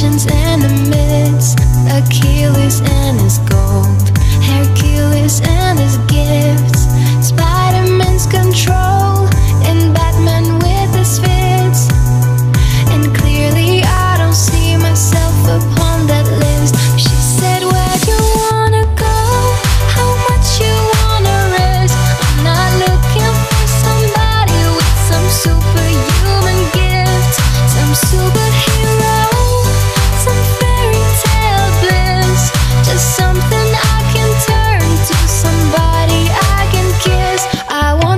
legends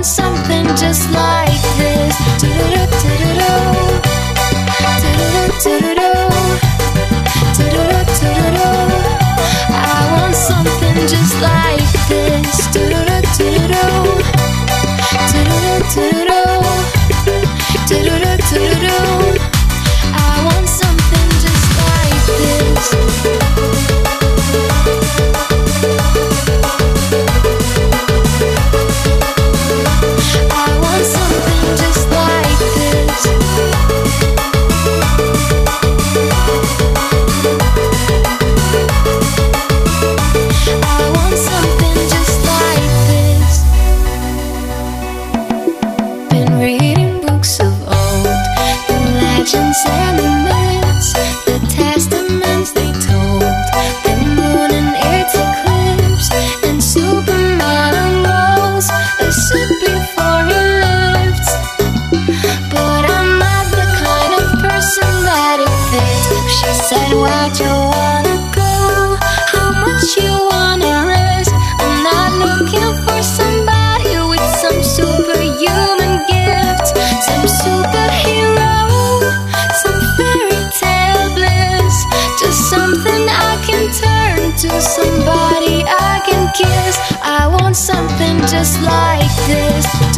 want something just like this. I want something just like and myths, the testaments they told, the moon and its eclipse, and Superman unrolls a suit before he lifts. But I'm not the kind of person that it fits. She said, Where'd you just like this.